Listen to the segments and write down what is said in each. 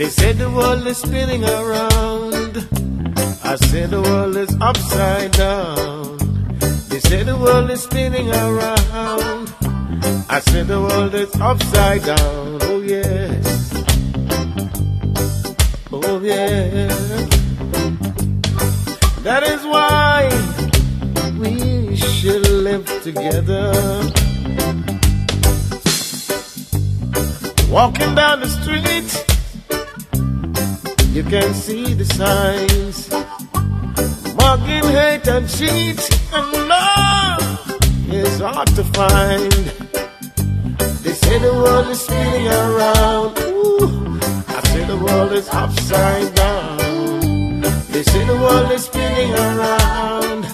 They say the world is spinning around. I say the world is upside down. They say the world is spinning around. I say the world is upside down. Oh yes. Oh yeah. That is why we should live together. Walking down the street, you can see the signs. Mugging, hate, and cheat, and love is hard to find. They say the world is spinning around. Ooh, I say the world is upside down. They say the world is spinning around.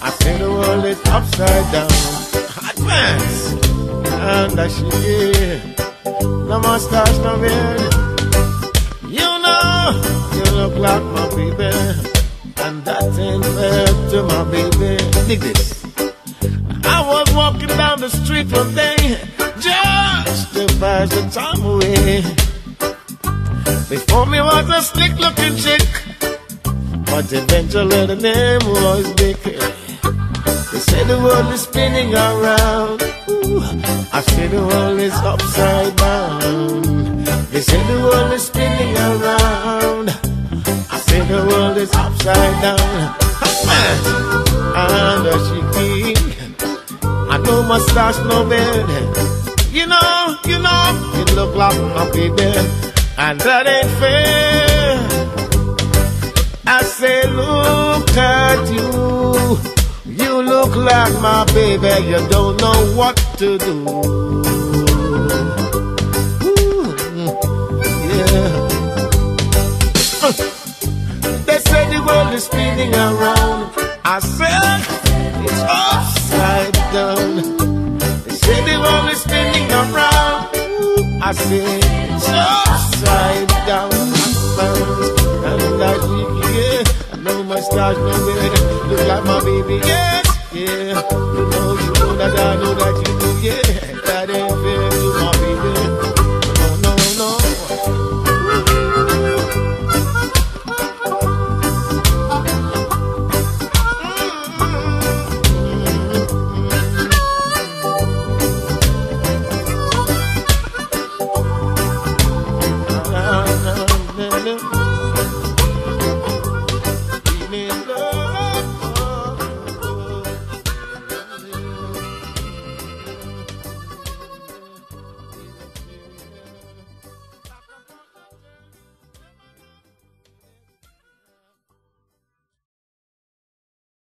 I say the world is upside down. Advance, and I see no mustache, no beard. You look like my baby, and that ain't fair to my baby. Dig this. I was walking down the street one day, just to pass the time away. Before me was a slick looking chick, but eventually the name was Vicky. They say the world is spinning around. Ooh, I say the world is upside down. They say the world is spinning around. Is upside down. And she king. I know mustache, no beard. You know, you know, you look like my baby. And that ain't fair. I say, look at you. You look like my baby. You don't know what to do. Say the world is spinning around. I said it's upside down. They say the world is spinning around. I said it's upside down. And I yeah, I my stars no better. Look like my baby, yes, yeah.